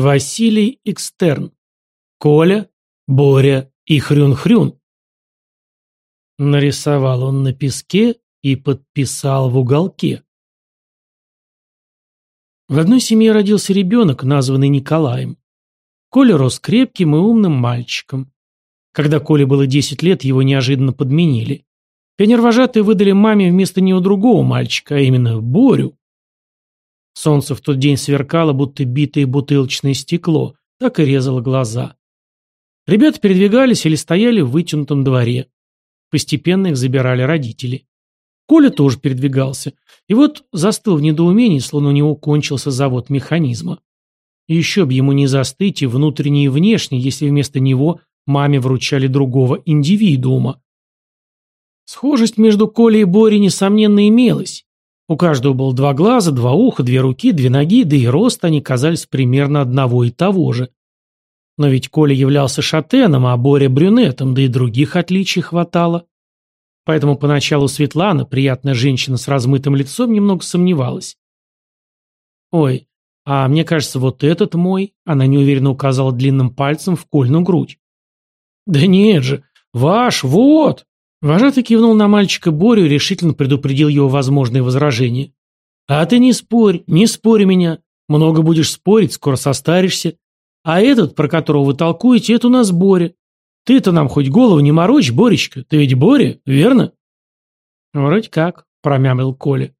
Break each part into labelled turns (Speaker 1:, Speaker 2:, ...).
Speaker 1: Василий Экстерн. Коля, Боря и Хрюн-Хрюн. Нарисовал он на песке и подписал в уголке. В одной семье родился ребенок, названный Николаем. Коля рос крепким и умным мальчиком. Когда Коле было 10 лет, его неожиданно подменили. Пионервожатые выдали маме вместо него другого мальчика, а именно Борю. Солнце в тот день сверкало, будто битое бутылочное стекло, так и резало глаза. Ребята передвигались или стояли в вытянутом дворе. Постепенно их забирали родители. Коля тоже передвигался. И вот застыл в недоумении, словно у него кончился завод механизма. Еще бы ему не застыть и внутренне, и внешне, если вместо него маме вручали другого индивидуума. Схожесть между Колей и Борей, несомненно, имелась. У каждого было два глаза, два уха, две руки, две ноги, да и рост они казались примерно одного и того же. Но ведь Коля являлся шатеном, а Боря брюнетом, да и других отличий хватало. Поэтому поначалу Светлана, приятная женщина с размытым лицом, немного сомневалась. «Ой, а мне кажется, вот этот мой», — она неуверенно указала длинным пальцем в Кольну грудь. «Да нет же, ваш, вот!» Вожатый кивнул на мальчика Борю и решительно предупредил его возможные возражения. «А ты не спорь, не спорь меня. Много будешь спорить, скоро состаришься. А этот, про которого вы толкуете, это у нас Боря. Ты-то нам хоть голову не морочь, Боречка. Ты ведь Боря, верно?» «Вроде как», — промямлил Коля.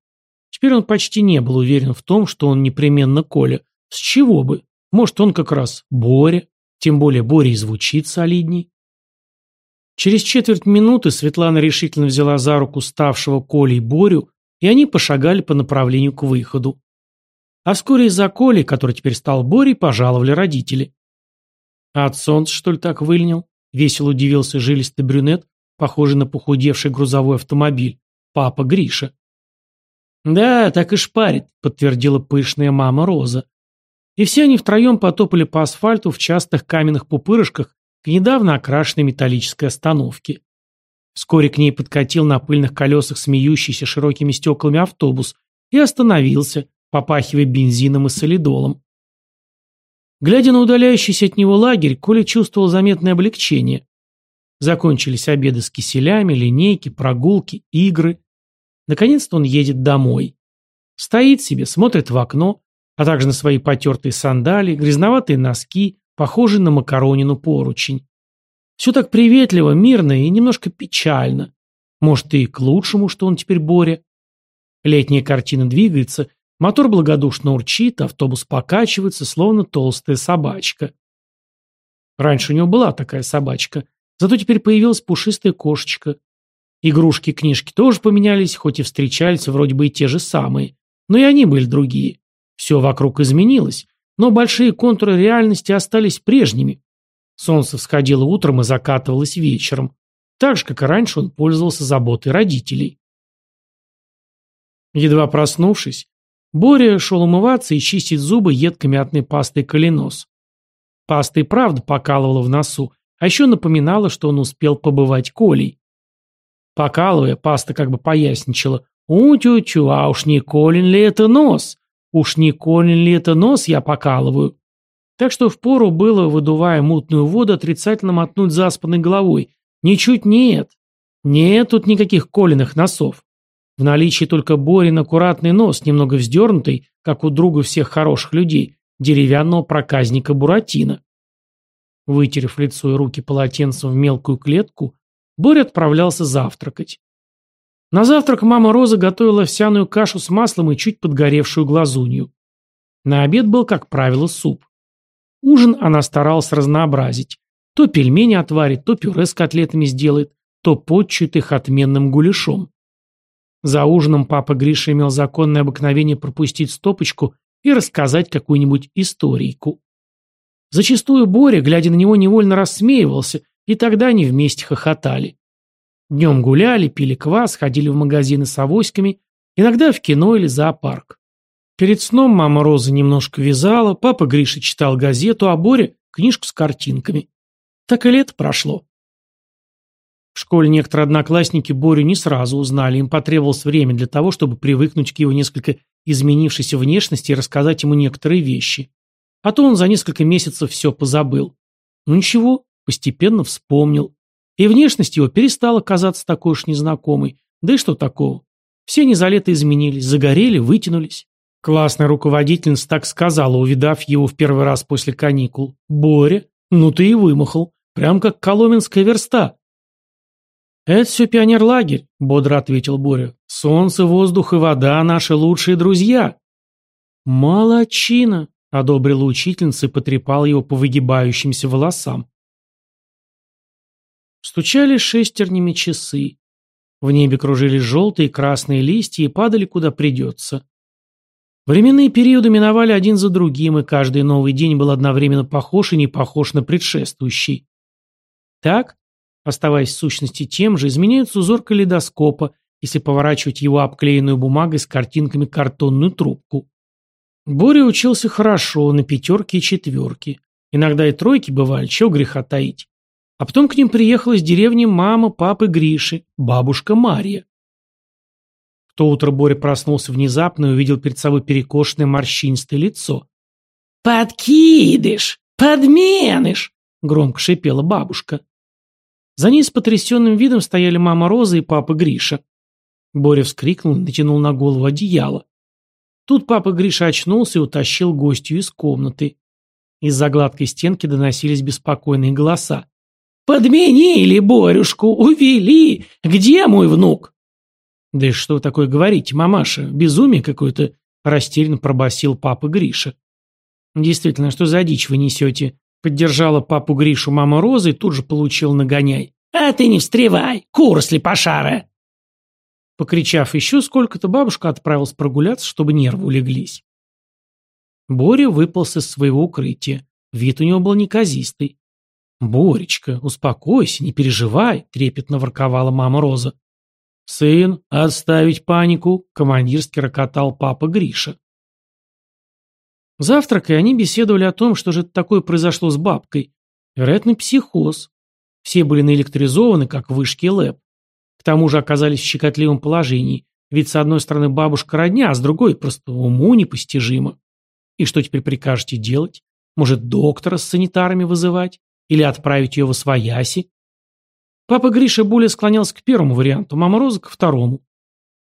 Speaker 1: Теперь он почти не был уверен в том, что он непременно Коля. С чего бы? Может, он как раз Боря. Тем более Боря и звучит солидней. Через четверть минуты Светлана решительно взяла за руку ставшего Колей Борю, и они пошагали по направлению к выходу. А вскоре из-за Коли, который теперь стал Борей, пожаловали родители. «А от солнца, что ли, так выльнил?» — весело удивился жилистый брюнет, похожий на похудевший грузовой автомобиль. Папа Гриша. «Да, так и шпарит», — подтвердила пышная мама Роза. И все они втроем потопали по асфальту в частых каменных пупырышках, к недавно окрашенной металлической остановке. Вскоре к ней подкатил на пыльных колесах смеющийся широкими стеклами автобус и остановился, попахивая бензином и солидолом. Глядя на удаляющийся от него лагерь, Коля чувствовал заметное облегчение. Закончились обеды с киселями, линейки, прогулки, игры. Наконец-то он едет домой. Стоит себе, смотрит в окно, а также на свои потертые сандалии, грязноватые носки, похожий на макаронину поручень. Все так приветливо, мирно и немножко печально. Может, и к лучшему, что он теперь Боря. Летняя картина двигается, мотор благодушно урчит, автобус покачивается, словно толстая собачка. Раньше у него была такая собачка, зато теперь появилась пушистая кошечка. Игрушки книжки тоже поменялись, хоть и встречались вроде бы и те же самые, но и они были другие. Все вокруг изменилось, но большие контуры реальности остались прежними. Солнце всходило утром и закатывалось вечером. Так же, как и раньше, он пользовался заботой родителей. Едва проснувшись, Боря шел умываться и чистить зубы едкой мятной пастой коленос. Паста и правда покалывала в носу, а еще напоминала, что он успел побывать Колей. Покалывая, паста как бы поясничала. «У-тю-тю, а уж не Колин ли это нос? Уж не Колин ли это нос я покалываю? Так что впору было, выдувая мутную воду, отрицательно мотнуть заспанной головой. Ничуть нет. Нет тут никаких Колиных носов. В наличии только Борин аккуратный нос, немного вздернутый, как у друга всех хороших людей, деревянного проказника Буратино. Вытерев лицо и руки полотенцем в мелкую клетку, Боря отправлялся завтракать. На завтрак мама Роза готовила овсяную кашу с маслом и чуть подгоревшую глазунью. На обед был, как правило, суп. Ужин она старалась разнообразить. То пельмени отварит, то пюре с котлетами сделает, то подчует их отменным гуляшом. За ужином папа Гриша имел законное обыкновение пропустить стопочку и рассказать какую-нибудь историйку. Зачастую Боря, глядя на него, невольно рассмеивался, и тогда они вместе хохотали. Днем гуляли, пили квас, ходили в магазины с авоськами, иногда в кино или зоопарк. Перед сном мама Роза немножко вязала, папа Гриша читал газету, а Боря – книжку с картинками. Так и лето прошло. В школе некоторые одноклассники Борю не сразу узнали, им потребовалось время для того, чтобы привыкнуть к его несколько изменившейся внешности и рассказать ему некоторые вещи. А то он за несколько месяцев все позабыл. Ну ничего, постепенно вспомнил. И внешность его перестала казаться такой уж незнакомой. Да и что такого? Все они за лето изменились, загорели, вытянулись. Классная руководительница так сказала, увидав его в первый раз после каникул. «Боря, ну ты и вымахал. Прям как коломенская верста». «Это все пионерлагерь», — бодро ответил Боря. «Солнце, воздух и вода — наши лучшие друзья». «Молодчина», — одобрила учительница и потрепала его по выгибающимся волосам. Стучали шестернями часы. В небе кружились желтые и красные листья и падали куда придется. Временные периоды миновали один за другим, и каждый новый день был одновременно похож и не похож на предшествующий. Так, оставаясь в сущности тем же, изменяется узор калейдоскопа, если поворачивать его обклеенную бумагой с картинками картонную трубку. Боря учился хорошо, на пятерки и четверки. Иногда и тройки бывали, чего греха таить. А потом к ним приехала из деревни мама папы Гриши, бабушка Мария. В то утро Боря проснулся внезапно и увидел перед собой перекошенное морщинистое лицо. «Подкидыш! Подменыш!» — громко шипела бабушка. За ней с потрясенным видом стояли мама Роза и папа Гриша. Боря вскрикнул и натянул на голову одеяло. Тут папа Гриша очнулся и утащил гостью из комнаты. Из-за гладкой стенки доносились беспокойные голоса. «Подменили Борюшку, увели! Где мой внук?» «Да и что такое говорите, мамаша? Безумие какое-то!» растерянно пробасил папа Гриша. «Действительно, что за дичь вы несете?» Поддержала папу Гришу мама Роза и тут же получил нагоняй. «А ты не встревай, кур слепошара!» Покричав еще сколько-то, бабушка отправилась прогуляться, чтобы нервы улеглись. Боря выполз из своего укрытия. Вид у него был неказистый. «Боречка, успокойся, не переживай», — трепетно ворковала мама Роза. «Сын, отставить панику», — командирски рокотал папа Гриша. Завтракая, они беседовали о том, что же это такое произошло с бабкой. Вероятно, психоз. Все были наэлектризованы, как вышки ЛЭП. К тому же оказались в щекотливом положении, ведь с одной стороны бабушка родня, а с другой просто уму непостижимо. И что теперь прикажете делать? Может, доктора с санитарами вызывать? Или отправить ее в Освояси? Папа Гриша более склонялся к первому варианту, мама Роза к второму.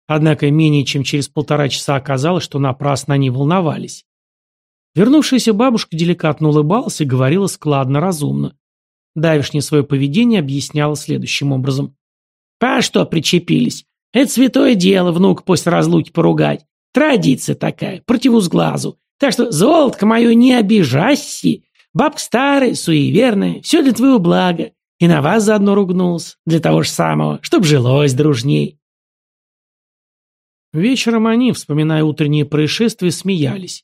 Speaker 1: Однако менее чем через полтора часа оказалось, что напрасно они волновались. Вернувшаяся бабушка деликатно улыбалась и говорила складно, разумно. Давишнее свое поведение объясняла следующим образом. «По что причепились? Это святое дело внук после разлуки поругать. Традиция такая, противузглазу. Так что, золотко мое, не обижайся. Бабка старая, суеверная, все для твоего блага. И на вас заодно ругнулся, для того же самого, чтоб жилось дружней. Вечером они, вспоминая утренние происшествия, смеялись.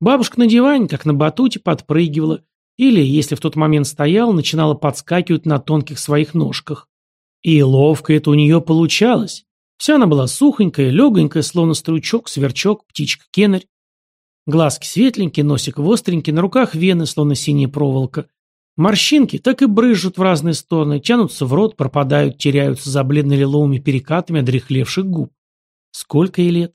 Speaker 1: Бабушка на диване, как на батуте, подпрыгивала, или, если в тот момент стояла, начинала подскакивать на тонких своих ножках. И ловко это у нее получалось. Вся она была сухонькая, легонькая, словно стручок, сверчок, птичка-кенарь. Глазки светленькие, носик востренький, на руках вены, словно синяя проволока. Морщинки так и брызжут в разные стороны, тянутся в рот, пропадают, теряются за бледно-лиловыми перекатами одрехлевших губ. Сколько ей лет?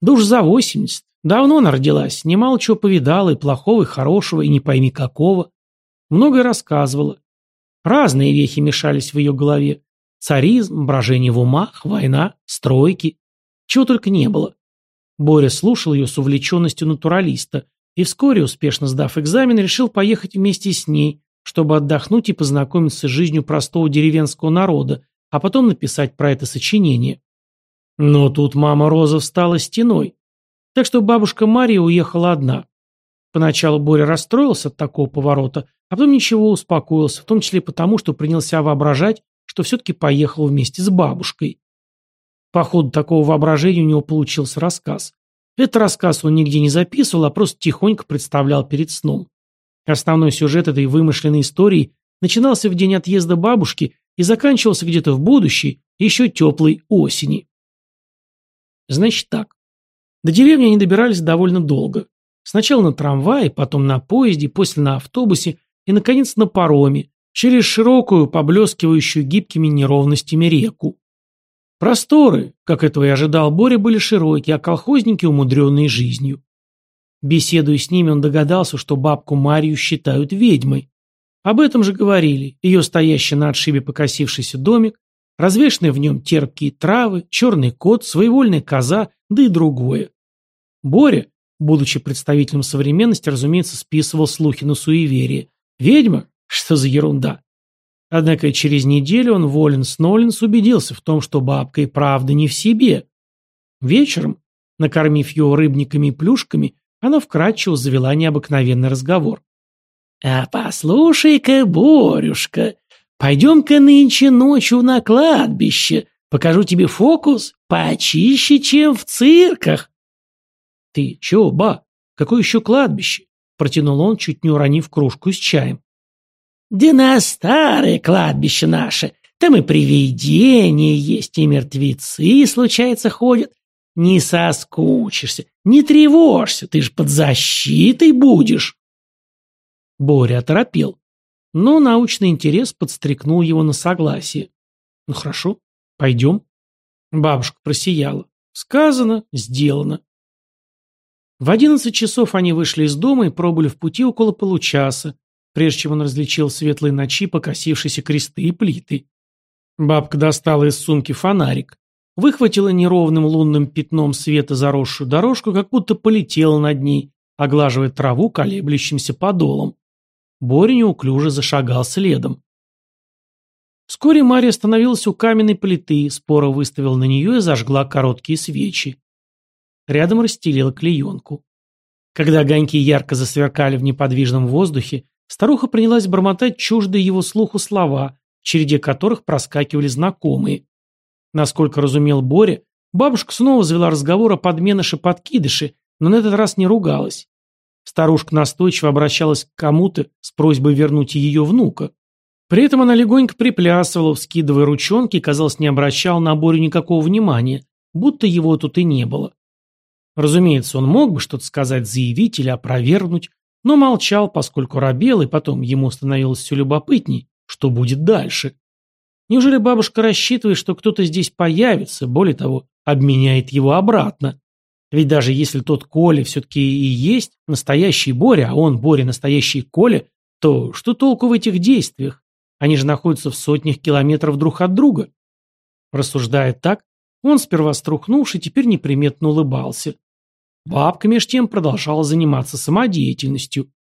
Speaker 1: Да уж за восемьдесят. Давно она родилась, немало чего повидала, и плохого, и хорошего, и не пойми какого. Многое рассказывала. Разные вехи мешались в ее голове. Царизм, брожение в умах, война, стройки. Чего только не было. Боря слушал ее с увлеченностью натуралиста и вскоре, успешно сдав экзамен, решил поехать вместе с ней, чтобы отдохнуть и познакомиться с жизнью простого деревенского народа, а потом написать про это сочинение. Но тут мама Роза встала стеной. Так что бабушка Мария уехала одна. Поначалу Боря расстроился от такого поворота, а потом ничего успокоился, в том числе потому, что принялся воображать, что все-таки поехал вместе с бабушкой. По ходу такого воображения у него получился рассказ. Этот рассказ он нигде не записывал, а просто тихонько представлял перед сном. Основной сюжет этой вымышленной истории начинался в день отъезда бабушки и заканчивался где-то в будущей, еще теплой осени. Значит так. До деревни они добирались довольно долго. Сначала на трамвае, потом на поезде, после на автобусе и, наконец, на пароме, через широкую, поблескивающую гибкими неровностями реку. Просторы, как этого и ожидал Боря, были широкие, а колхозники умудренные жизнью. Беседуя с ними, он догадался, что бабку Марию считают ведьмой. Об этом же говорили. Ее стоящий на отшибе покосившийся домик, развешенные в нем терпкие травы, черный кот, своевольная коза, да и другое. Боря, будучи представителем современности, разумеется, списывал слухи на суеверие. Ведьма? Что за ерунда? Однако через неделю он Воленс-Ноленс убедился в том, что бабка и правда не в себе. Вечером, накормив ее рыбниками и плюшками, она вкратчиво завела необыкновенный разговор. «А послушай-ка, Борюшка, пойдем-ка нынче ночью на кладбище, покажу тебе фокус почище, чем в цирках». «Ты чё, ба? Какое еще кладбище?» Протянул он, чуть не уронив кружку с чаем.
Speaker 2: «Да на старое кладбище наше, там и привидения есть, и мертвецы, случается, ходят. Не соскучишься, не тревожься, ты ж под защитой будешь».
Speaker 1: Боря оторопел, но научный интерес подстрекнул его на согласие. «Ну хорошо, пойдем». Бабушка просияла. «Сказано, сделано». В одиннадцать часов они вышли из дома и пробыли в пути около получаса, прежде чем он различил светлые ночи покосившиеся кресты и плиты. Бабка достала из сумки фонарик, выхватила неровным лунным пятном света заросшую дорожку, как будто полетела над ней, оглаживая траву колеблющимся подолом. Боря неуклюже зашагал следом. Вскоре Мария остановилась у каменной плиты, споро выставила на нее и зажгла короткие свечи. Рядом расстелила клеенку. Когда огоньки ярко засверкали в неподвижном воздухе, старуха принялась бормотать чуждые его слуху слова, в череде которых проскакивали знакомые. Насколько разумел Боря, бабушка снова завела разговор о подменыше-подкидыше, но на этот раз не ругалась. Старушка настойчиво обращалась к кому-то с просьбой вернуть ее внука. При этом она легонько приплясывала, вскидывая ручонки и, казалось, не обращала на Борю никакого внимания, будто его тут и не было. Разумеется, он мог бы что-то сказать, заявить или опровергнуть, но молчал, поскольку робел, и потом ему становилось все любопытней, что будет дальше. Неужели бабушка рассчитывает, что кто-то здесь появится, более того, обменяет его обратно? Ведь даже если тот Коля все-таки и есть настоящий Боря, а он, Боря, настоящий Коля, то что толку в этих действиях? Они же находятся в сотнях километров друг от друга. Рассуждая так, он, сперва струхнувший, теперь неприметно улыбался. Бабка меж тем продолжала заниматься самодеятельностью.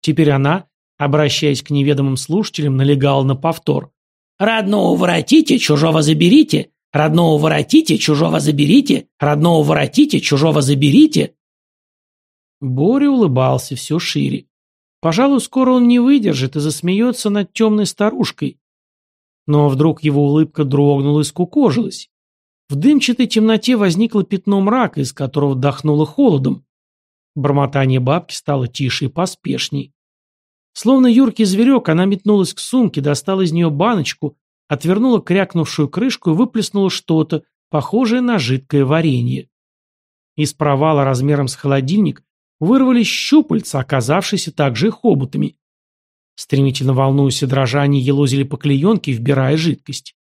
Speaker 1: Теперь она, обращаясь к неведомым слушателям, налегала на повтор. «Родного воротите, чужого заберите! Родного воротите, чужого заберите! Родного воротите, чужого заберите!» Боря улыбался все шире. Пожалуй, скоро он не выдержит и засмеется над темной старушкой. Но вдруг его улыбка дрогнула и скукожилась. В дымчатой темноте возникло пятно мрака, из которого вдохнуло холодом. Бормотание бабки стало тише и поспешней. Словно юркий зверек, она метнулась к сумке, достала из нее баночку, отвернула крякнувшую крышку и выплеснула что-то, похожее на жидкое варенье. Из провала размером с холодильник вырвались щупальца, оказавшиеся также и хоботами. Стремительно волнуясь и дрожа, они елозили по клеенке, вбирая жидкость.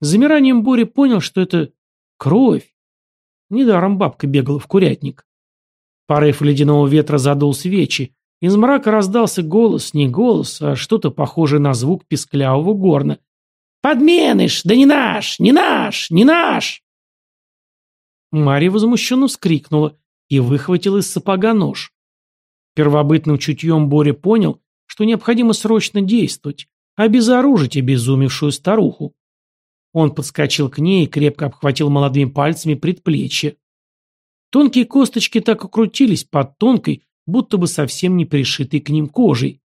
Speaker 1: С замиранием Бори понял, что это кровь. Недаром бабка бегала в курятник. Порыв ледяного ветра задул свечи. Из мрака раздался голос, не голос, а что-то похожее на звук песклявого горна. «Подменыш! Да не наш! Не наш! Не наш!» Марья возмущенно вскрикнула и выхватила из сапога нож. Первобытным чутьем Боря понял, что необходимо срочно действовать, обезоружить обезумевшую старуху. Он подскочил к ней и крепко обхватил молодыми пальцами предплечье. Тонкие косточки так окрутились под тонкой, будто бы совсем не пришитой к ним кожей.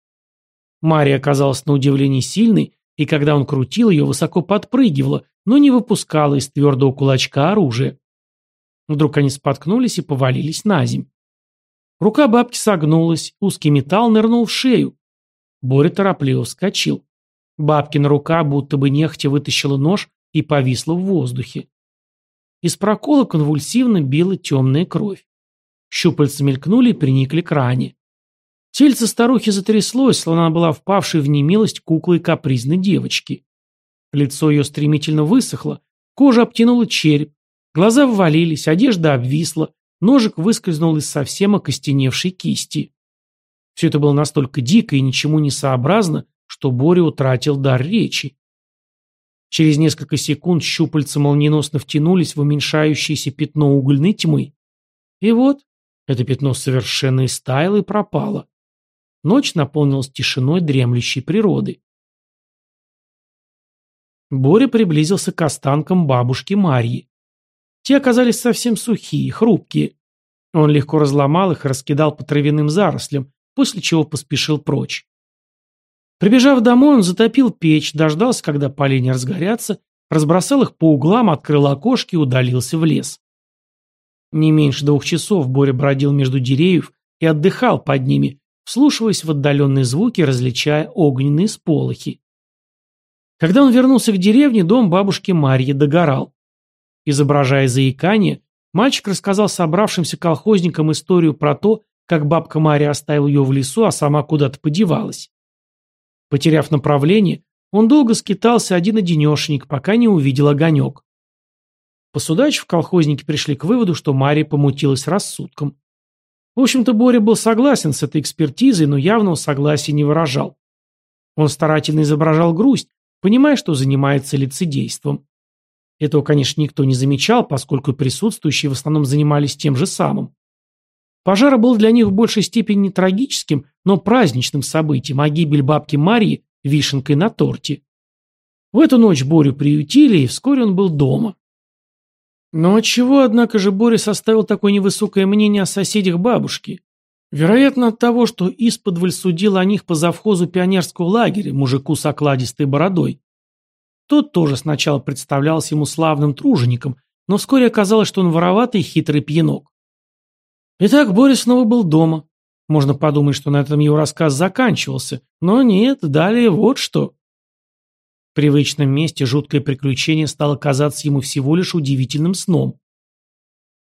Speaker 1: Мария оказалась на удивление сильной, и когда он крутил ее, высоко подпрыгивала, но не выпускала из твердого кулачка оружие. Вдруг они споткнулись и повалились на земь. Рука бабки согнулась, узкий металл нырнул в шею. Боря торопливо вскочил. Бабкина рука будто бы нехотя вытащила нож и повисла в воздухе. Из прокола конвульсивно била темная кровь. Щупальца мелькнули и приникли к ране. Тельце старухи затряслось, словно она была впавшей в немилость куклой капризной девочки. Лицо ее стремительно высохло, кожа обтянула череп, глаза ввалились, одежда обвисла, ножик выскользнул из совсем окостеневшей кисти. Все это было настолько дико и ничему не сообразно, что Боря утратил дар речи. Через несколько секунд щупальца молниеносно втянулись в уменьшающееся пятно угольной тьмы. И вот, это пятно совершенно истаяло и пропало. Ночь наполнилась тишиной дремлющей природы. Боря приблизился к останкам бабушки Марьи. Те оказались совсем сухие, хрупкие. Он легко разломал их и раскидал по травяным зарослям, после чего поспешил прочь. Прибежав домой, он затопил печь, дождался, когда поленья разгорятся, разбросал их по углам, открыл окошки и удалился в лес. Не меньше двух часов Боря бродил между деревьев и отдыхал под ними, вслушиваясь в отдаленные звуки, различая огненные сполохи. Когда он вернулся к деревне, дом бабушки Марьи догорал. Изображая заикание, мальчик рассказал собравшимся колхозникам историю про то, как бабка Марья оставила ее в лесу, а сама куда-то подевалась. Потеряв направление, он долго скитался один-одинешенек, пока не увидел огонек. Посудачив, колхозники пришли к выводу, что Мария помутилась рассудком. В общем-то, Боря был согласен с этой экспертизой, но явного согласия не выражал. Он старательно изображал грусть, понимая, что занимается лицедейством. Этого, конечно, никто не замечал, поскольку присутствующие в основном занимались тем же самым. Пожар был для них в большей степени не трагическим, но праздничным событием, а гибель бабки Марии – вишенкой на торте. В эту ночь Борю приютили, и вскоре он был дома. Но отчего, однако же, Боря составил такое невысокое мнение о соседях бабушки? Вероятно, от того, что исподволь судил о них по завхозу пионерского лагеря, мужику с окладистой бородой. Тот тоже сначала представлялся ему славным тружеником, но вскоре оказалось, что он вороватый хитрый пьянок. Итак, Боря снова был дома. Можно подумать, что на этом его рассказ заканчивался, но нет, далее вот что. В привычном месте жуткое приключение стало казаться ему всего лишь удивительным сном.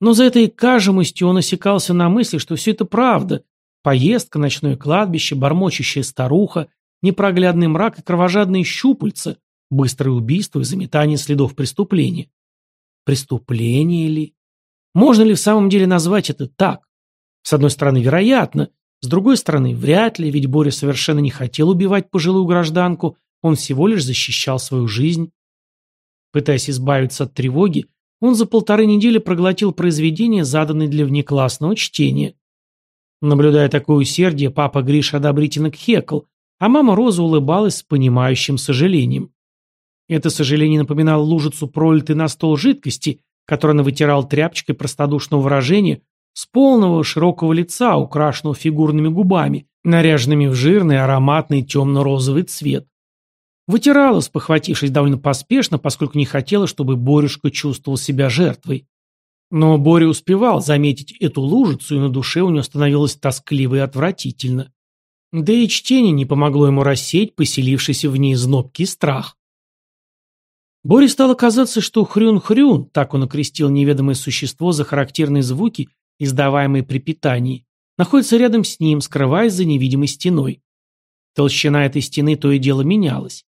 Speaker 1: Но за этой кажемостью он осекался на мысли, что все это правда. Поездка, ночное кладбище, бормочущая старуха, непроглядный мрак и кровожадные щупальца, быстрое убийство и заметание следов преступления. Преступление ли? Можно ли в самом деле назвать это так? С одной стороны, вероятно, с другой стороны, вряд ли, ведь Боря совершенно не хотел убивать пожилую гражданку, он всего лишь защищал свою жизнь. Пытаясь избавиться от тревоги, он за полторы недели проглотил произведение, заданное для внеклассного чтения. Наблюдая такое усердие, папа Гриша одобрительно кхекал, а мама Роза улыбалась с понимающим сожалением. Это сожаление напоминало лужицу пролитой на стол жидкости, которую она вытирал тряпочкой простодушного выражения, с полного широкого лица, украшенного фигурными губами, наряженными в жирный ароматный темно-розовый цвет. Вытирала, спохватившись довольно поспешно, поскольку не хотела, чтобы Борюшка чувствовал себя жертвой. Но Боря успевал заметить эту лужицу, и на душе у него становилось тоскливо и отвратительно. Да и чтение не помогло ему рассеять поселившийся в ней знобкий страх. Боре стало казаться, что хрюн-хрюн, так он окрестил неведомое существо за характерные звуки, издаваемые при питании, находится рядом с ним, скрываясь за невидимой стеной. Толщина этой стены то и дело менялась.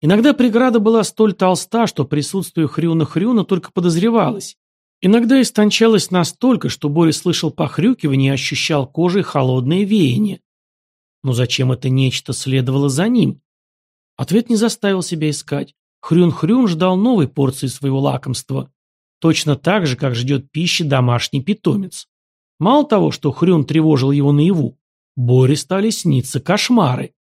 Speaker 1: Иногда преграда была столь толста, что присутствие хрюна-хрюна только подозревалось. Иногда истончалась настолько, что Боря слышал похрюкивание и ощущал кожей холодное веяние. Но зачем это нечто следовало за ним? Ответ не заставил себя искать. Хрюн-хрюн ждал новой порции своего лакомства. Точно так же, как ждет пищи домашний питомец. Мало того, что Хрюн тревожил его наяву, Боре стали сниться кошмары.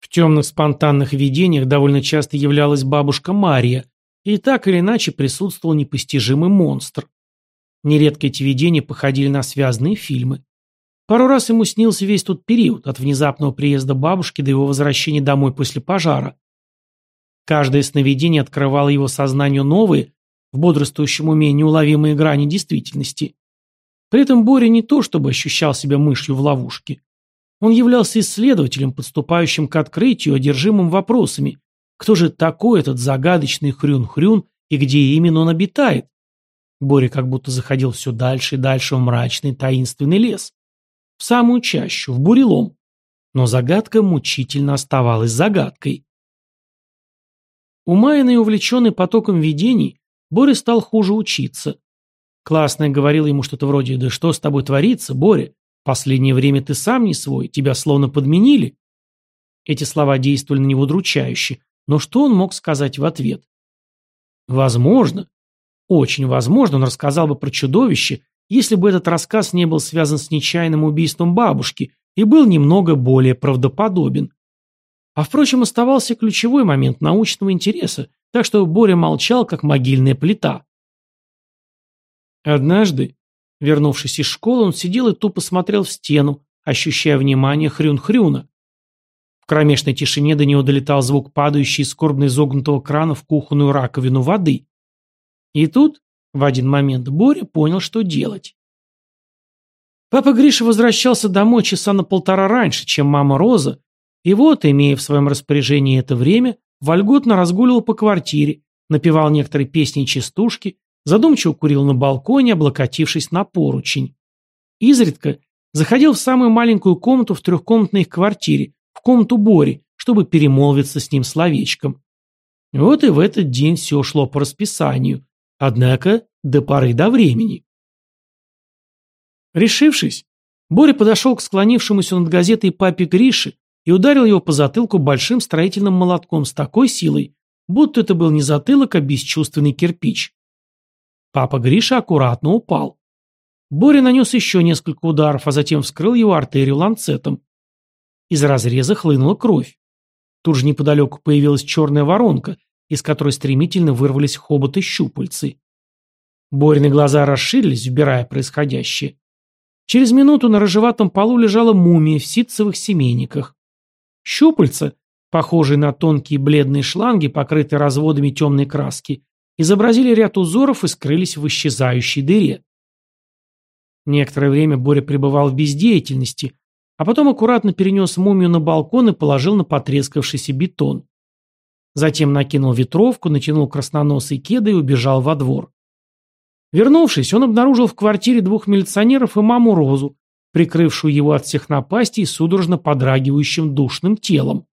Speaker 1: В темных спонтанных видениях довольно часто являлась бабушка Мария, и так или иначе присутствовал непостижимый монстр. Нередко эти видения походили на связанные фильмы. Пару раз ему снился весь тот период, от внезапного приезда бабушки до его возвращения домой после пожара. Каждое сновидение открывало его сознанию новые, в бодрствующем уме неуловимые грани действительности. При этом Боря не то чтобы ощущал себя мышью в ловушке. Он являлся исследователем, подступающим к открытию, одержимым вопросами. Кто же такой этот загадочный хрюн-хрюн и где именно он обитает? Боря как будто заходил все дальше и дальше в мрачный таинственный лес. В самую чащу, в бурелом. Но загадка мучительно оставалась загадкой. Умаянный и увлеченный потоком видений, Боря стал хуже учиться. Классная говорила ему что-то вроде «Да что с тобой творится, Боря? Последнее время ты сам не свой, тебя словно подменили». Эти слова действовали на него удручающе, но что он мог сказать в ответ? Возможно, очень возможно, он рассказал бы про чудовище, если бы этот рассказ не был связан с нечаянным убийством бабушки и был немного более правдоподобен. А впрочем, оставался ключевой момент научного интереса, так что Боря молчал, как могильная плита. Однажды, вернувшись из школы, он сидел и тупо смотрел в стену, ощущая внимание хрюн-хрюна. В кромешной тишине до него долетал звук падающей из скорбно изогнутого крана в кухонную раковину воды. И тут, в один момент, Боря понял, что делать. Папа Гриша возвращался домой часа на полтора раньше, чем мама Роза, и вот, имея в своем распоряжении это время, вольготно разгуливал по квартире, напевал некоторые песни и частушки, задумчиво курил на балконе, облокотившись на поручень. Изредка заходил в самую маленькую комнату в трехкомнатной их квартире, в комнату Бори, чтобы перемолвиться с ним словечком. Вот и в этот день все шло по расписанию, однако до поры до времени. Решившись, Боря подошел к склонившемуся над газетой папе Грише и ударил его по затылку большим строительным молотком с такой силой, будто это был не затылок, а бесчувственный кирпич. Папа Гриша аккуратно упал. Боря нанес еще несколько ударов, а затем вскрыл его артерию ланцетом. Из разреза хлынула кровь. Тут же неподалеку появилась черная воронка, из которой стремительно вырвались хоботы щупальцы. Борины глаза расширились, вбирая происходящее. Через минуту на рыжеватом полу лежала мумия в ситцевых семейниках. Щупальца, похожие на тонкие бледные шланги, покрытые разводами темной краски, изобразили ряд узоров и скрылись в исчезающей дыре. Некоторое время Боря пребывал в бездеятельности, а потом аккуратно перенес мумию на балкон и положил на потрескавшийся бетон. Затем накинул ветровку, натянул красноносый кеды и убежал во двор. Вернувшись, он обнаружил в квартире двух милиционеров и маму Розу, прикрывшую его от всех напастей судорожно подрагивающим душным телом.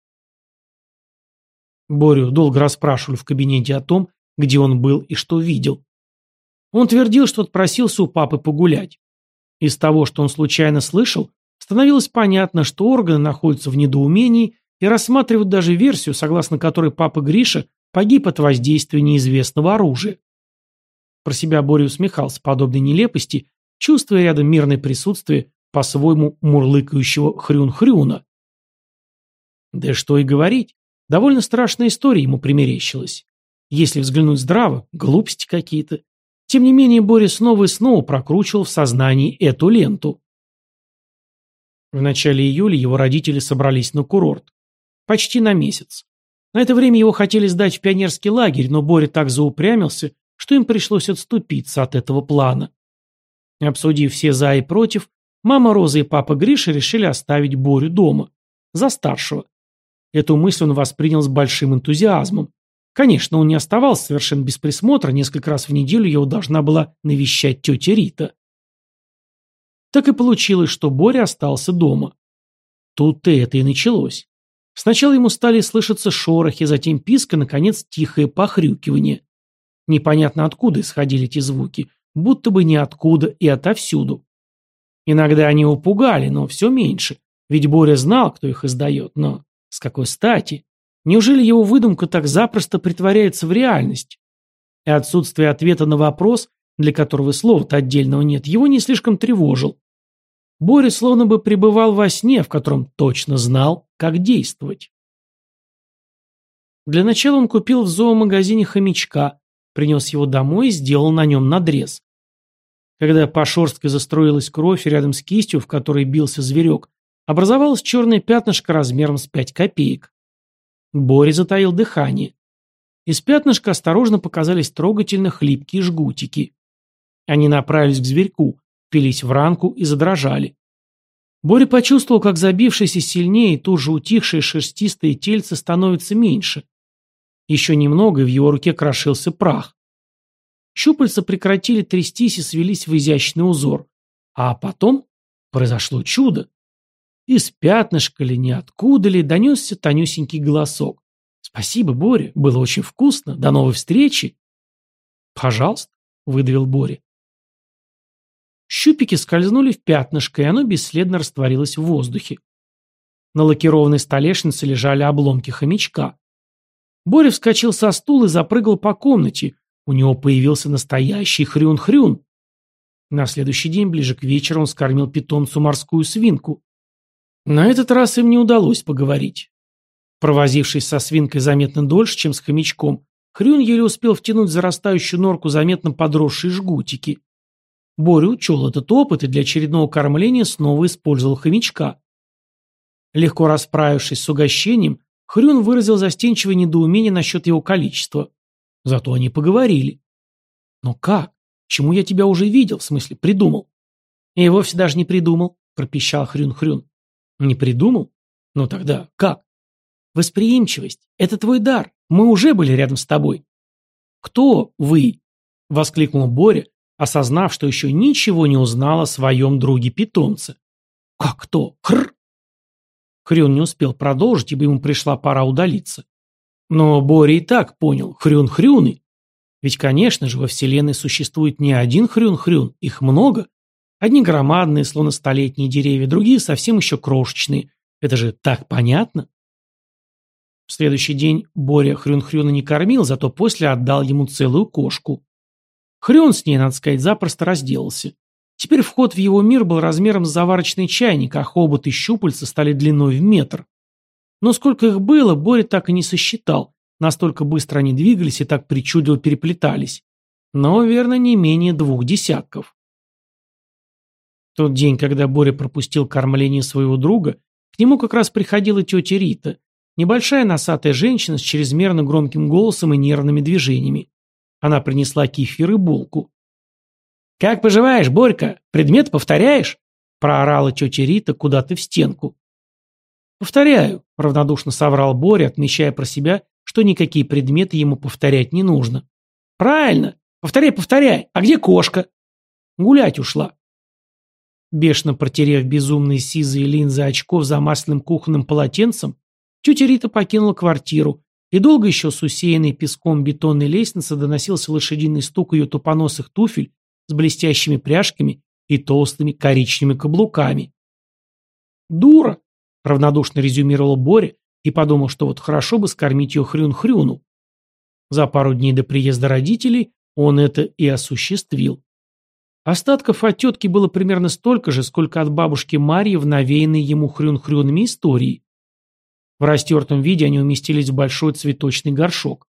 Speaker 1: Борю долго расспрашивали в кабинете о том, где он был и что видел. Он твердил, что отпросился у папы погулять. Из того, что он случайно слышал, становилось понятно, что органы находятся в недоумении и рассматривают даже версию, согласно которой папа Гриша погиб от воздействия неизвестного оружия. Про себя Боря усмехался подобной нелепости, чувствуя рядом мирное присутствие по-своему мурлыкающего хрюн-хрюна. Да что и говорить, довольно страшная история ему примерещилась. Если взглянуть здраво, глупости какие-то. Тем не менее, Боря снова и снова прокручивал в сознании эту ленту. В начале июля его родители собрались на курорт. Почти на месяц. На это время его хотели сдать в пионерский лагерь, но Боря так заупрямился, что им пришлось отступиться от этого плана. Обсудив все «за» и «против», мама Роза и папа Гриша решили оставить Борю дома. За старшего. Эту мысль он воспринял с большим энтузиазмом. Конечно, он не оставался совершенно без присмотра, несколько раз в неделю его должна была навещать тетя Рита. Так и получилось, что Боря остался дома. Тут-то это и началось. Сначала ему стали слышаться шорохи, затем писк и, наконец, тихое похрюкивание. Непонятно откуда исходили эти звуки, будто бы ниоткуда и отовсюду. Иногда они упугали, но все меньше, ведь Боря знал, кто их издает, но с какой стати? Неужели его выдумка так запросто притворяется в реальность? И отсутствие ответа на вопрос, для которого слова-то отдельного нет, его не слишком тревожил. Боря словно бы пребывал во сне, в котором точно знал, как действовать. Для начала он купил в зоомагазине хомячка, принес его домой и сделал на нем надрез. Когда по шерстке застроилась кровь рядом с кистью, в которой бился зверек, образовалось черное пятнышко размером с пять копеек. Боря затаил дыхание. Из пятнышка осторожно показались трогательно хлипкие жгутики. Они направились к зверьку, впились в ранку и задрожали. Боря почувствовал, как забившееся сильнее и тут же утихшее шерстистое тельце становится меньше. Еще немного, и в его руке крошился прах. Щупальца прекратили трястись и свелись в изящный узор. А потом произошло чудо. Из пятнышка ли, ниоткуда ли, донесся тонюсенький голосок. «Спасибо, Боря, было очень вкусно. До новой встречи!» «Пожалуйста», — выдавил Боря. Щупики скользнули в пятнышко, и оно бесследно растворилось в воздухе. На лакированной столешнице лежали обломки хомячка. Боря вскочил со стула и запрыгал по комнате. У него появился настоящий хрюн-хрюн. На следующий день, ближе к вечеру, он скормил питомцу морскую свинку. На этот раз им не удалось поговорить. Провозившись со свинкой заметно дольше, чем с хомячком, Хрюн еле успел втянуть зарастающую норку заметно подросшие жгутики. Боря учел этот опыт и для очередного кормления снова использовал хомячка. Легко расправившись с угощением, Хрюн выразил застенчивое недоумение насчет его количества. Зато они поговорили. «Но как? Чему я тебя уже видел? В смысле, придумал?» «И вовсе даже не придумал», — пропищал Хрюн-Хрюн. «Не придумал? Ну тогда как?» «Восприимчивость. Это твой дар. Мы уже были рядом с тобой». «Кто вы?» — воскликнул Боря, осознав, что еще ничего не узнал о своем друге-питомце. «Как кто? Хр!» Хрюн не успел продолжить, ибо ему пришла пора удалиться. Но Боря и так понял, хрюн-хрюны. Ведь, конечно же, во Вселенной существует не один хрюн-хрюн, их много. Одни громадные, словно столетние деревья, другие совсем еще крошечные. Это же так понятно. В следующий день Боря хрюн-хрюна не кормил, зато после отдал ему целую кошку. Хрюн с ней, надо сказать, запросто разделался. Теперь вход в его мир был размером с заварочный чайник, а хобот и щупальца стали длиной в метр. Но сколько их было, Боря так и не сосчитал. Настолько быстро они двигались и так причудливо переплетались. Но, верно, не менее двух десятков. В тот день, когда Боря пропустил кормление своего друга, к нему как раз приходила тетя Рита, небольшая носатая женщина с чрезмерно громким голосом и нервными движениями. Она принесла кефир и булку. «Как поживаешь, Борька? Предмет повторяешь?» проорала тетя Рита куда-то в стенку. «Повторяю», — равнодушно соврал Боря, отмечая про себя, что никакие предметы ему повторять не нужно. «Правильно! Повторяй, повторяй! А где кошка?» «Гулять ушла». Бешено протерев безумные сизые линзы очков за масляным кухонным полотенцем, тетя Рита покинула квартиру, и долго еще с усеянной песком бетонной лестницы доносился лошадиный стук ее тупоносых туфель с блестящими пряжками и толстыми коричневыми каблуками. «Дура!» — равнодушно резюмировал Боря и подумал, что вот хорошо бы скормить ее хрюн-хрюну. За пару дней до приезда родителей он это и осуществил. Остатков от тетки было примерно столько же, сколько от бабушки Марьи в навеянной ему хрюн-хрюнами истории. В растертом виде они уместились в большой цветочный горшок.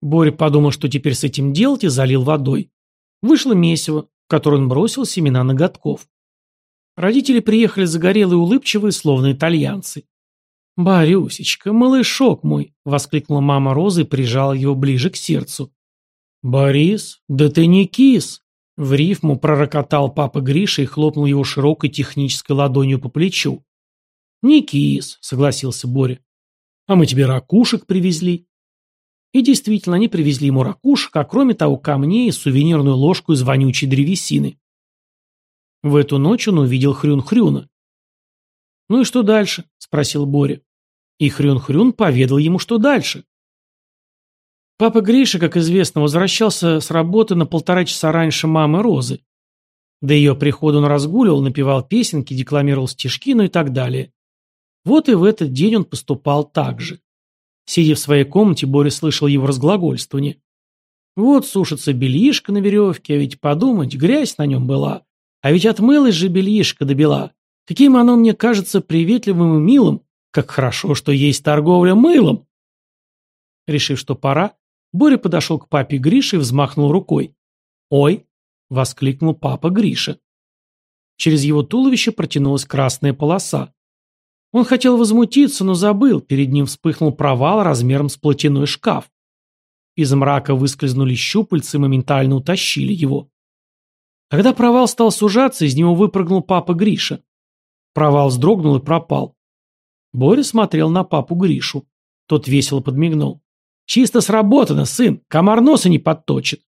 Speaker 1: Боря подумал, что теперь с этим делать, и залил водой. Вышло месиво, в которое он бросил семена ноготков. Родители приехали загорелые и улыбчивые, словно итальянцы. «Борюсечка, малышок мой!» — воскликнула мама Розы и прижала его ближе к сердцу. «Борис, да ты не кис!» В рифму пророкотал папа Гриша и хлопнул его широкой технической ладонью по плечу. «Не кис», — согласился Боря. «А мы тебе ракушек привезли». И действительно, они привезли ему ракушек, а кроме того камней и сувенирную ложку из вонючей древесины. В эту ночь он увидел Хрюн-Хрюна. «Ну и что дальше?» – спросил Боря. И Хрюн-Хрюн поведал ему, что дальше. Папа Гриша, как известно, возвращался с работы на полтора часа раньше мамы Розы. До ее прихода он разгуливал, напевал песенки, декламировал стишки, ну и так далее. Вот и в этот день он поступал так же. Сидя в своей комнате, Боря слышал его разглагольствование. Вот сушится бельишко на веревке, а ведь подумать, грязь на нем была. А ведь отмылась же бельишко до бела. Каким оно мне кажется приветливым и милым, как хорошо, что есть торговля мылом. Решив, что пора, Боря подошел к папе Грише и взмахнул рукой. «Ой!» — воскликнул папа Гриша. Через его туловище протянулась красная полоса. Он хотел возмутиться, но забыл, перед ним вспыхнул провал размером с платяной шкаф. Из мрака выскользнули щупальцы и моментально утащили его. Когда провал стал сужаться, из него выпрыгнул папа Гриша. Провал вздрогнул и пропал. Боря смотрел на папу Гришу. Тот весело подмигнул. «Чисто сработано, сын! Комар носа не подточит!»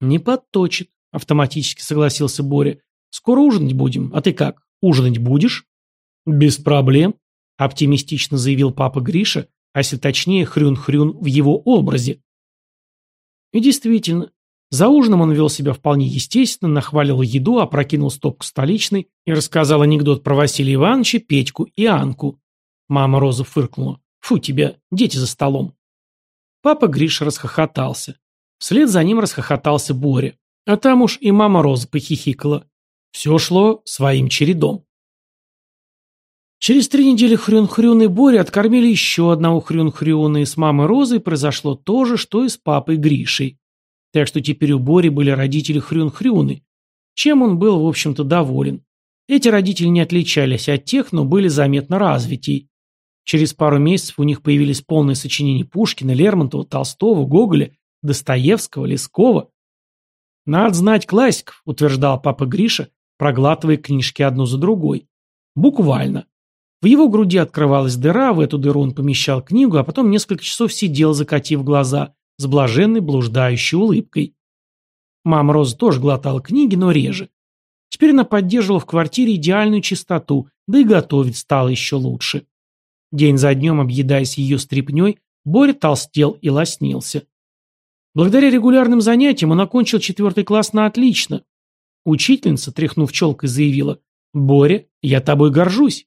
Speaker 1: «Не подточит», — автоматически согласился Боря. «Скоро ужинать будем. А ты как, ужинать будешь?» «Без проблем», – оптимистично заявил папа Гриша, а если точнее Хрюн-Хрюн в его образе. И действительно, За ужином он вел себя вполне естественно, нахвалил еду, опрокинул стопку столичной и рассказал анекдот про Василия Ивановича, Петьку и Анку. Мама Роза фыркнула. «Фу тебя, дети за столом». Папа Гриша расхохотался. Вслед за ним расхохотался Боря. А там уж и мама Роза похихикала. Все шло своим чередом. Через три недели Хрюн-Хрюн и Боря откормили еще одного Хрюн-Хрюна, и с мамой Розой произошло то же, что и с папой Гришей. Так что теперь у Бори были родители Хрюн-Хрюны, чем он был, в общем-то, доволен. Эти родители не отличались от тех, но были заметно развитей. Через пару месяцев у них появились полные сочинения Пушкина, Лермонтова, Толстого, Гоголя, Достоевского, Лескова. «Надо знать классиков», — утверждал папа Гриша, проглатывая книжки одну за другой. Буквально. В его груди открывалась дыра, в эту дыру он помещал книгу, а потом несколько часов сидел, закатив глаза, с блаженной блуждающей улыбкой. Мама Роза тоже глотала книги, но реже. Теперь она поддерживала в квартире идеальную чистоту, да и готовить стало еще лучше. День за днем, объедаясь ее стряпней, Боря толстел и лоснился. Благодаря регулярным занятиям он окончил четвертый класс на отлично. Учительница, тряхнув челкой, заявила, «Боря, я тобой горжусь».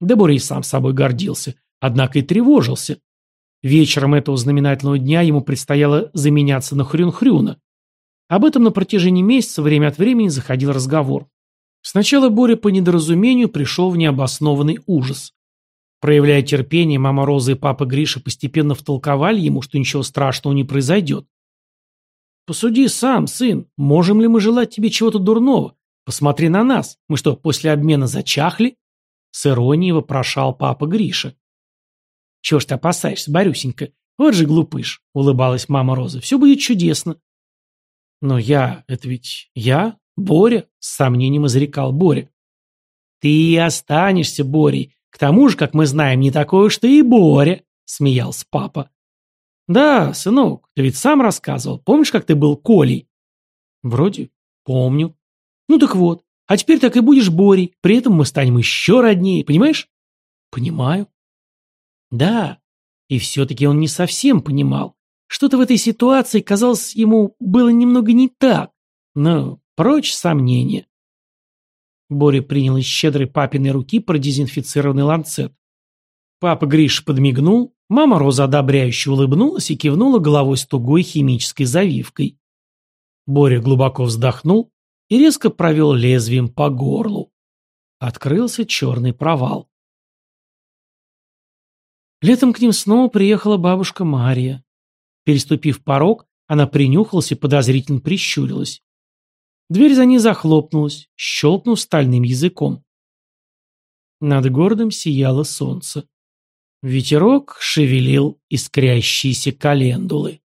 Speaker 1: Да Боря и сам собой гордился, однако и тревожился. Вечером этого знаменательного дня ему предстояло заменяться на Хрюн-Хрюна. Об этом на протяжении месяца время от времени заходил разговор. Сначала Боря по недоразумению пришел в необоснованный ужас. Проявляя терпение, мама Роза и папа Гриша постепенно втолковали ему, что ничего страшного не произойдет. «Посуди сам, сын, можем ли мы желать тебе чего-то дурного? Посмотри на нас. Мы что, после обмена зачахли?» С иронией вопрошал папа Гриша. «Чего ж ты опасаешься, Борюсенька? Вот же глупыш», — улыбалась мама Роза. «Все будет чудесно». «Но я... Это ведь я? Боря?» — с сомнением изрекал Боря. «Ты останешься, Борей. К тому же, как мы знаем, не такой уж ты и Боря», — смеялся папа. «Да, сынок, ты ведь сам рассказывал. Помнишь, как ты был Колей?» «Вроде помню». «Ну так вот, а теперь так и будешь Борей, при этом мы станем еще роднее, понимаешь? Понимаю. Да, и все-таки он не совсем понимал. Что-то в этой ситуации, казалось, ему было немного не так. Но прочь сомнения. Боря принял из щедрой папиной руки продезинфицированный ланцет. Папа Гриш подмигнул, мама Роза одобряюще улыбнулась и кивнула головой с тугой химической завивкой. Боря глубоко вздохнул, и резко провел лезвием по горлу. Открылся черный провал. Летом к ним снова приехала бабушка Мария. Переступив порог, она принюхалась и подозрительно прищурилась. Дверь за ней захлопнулась, щелкнув стальным языком. Над городом сияло солнце. Ветерок шевелил искрящиеся календулы.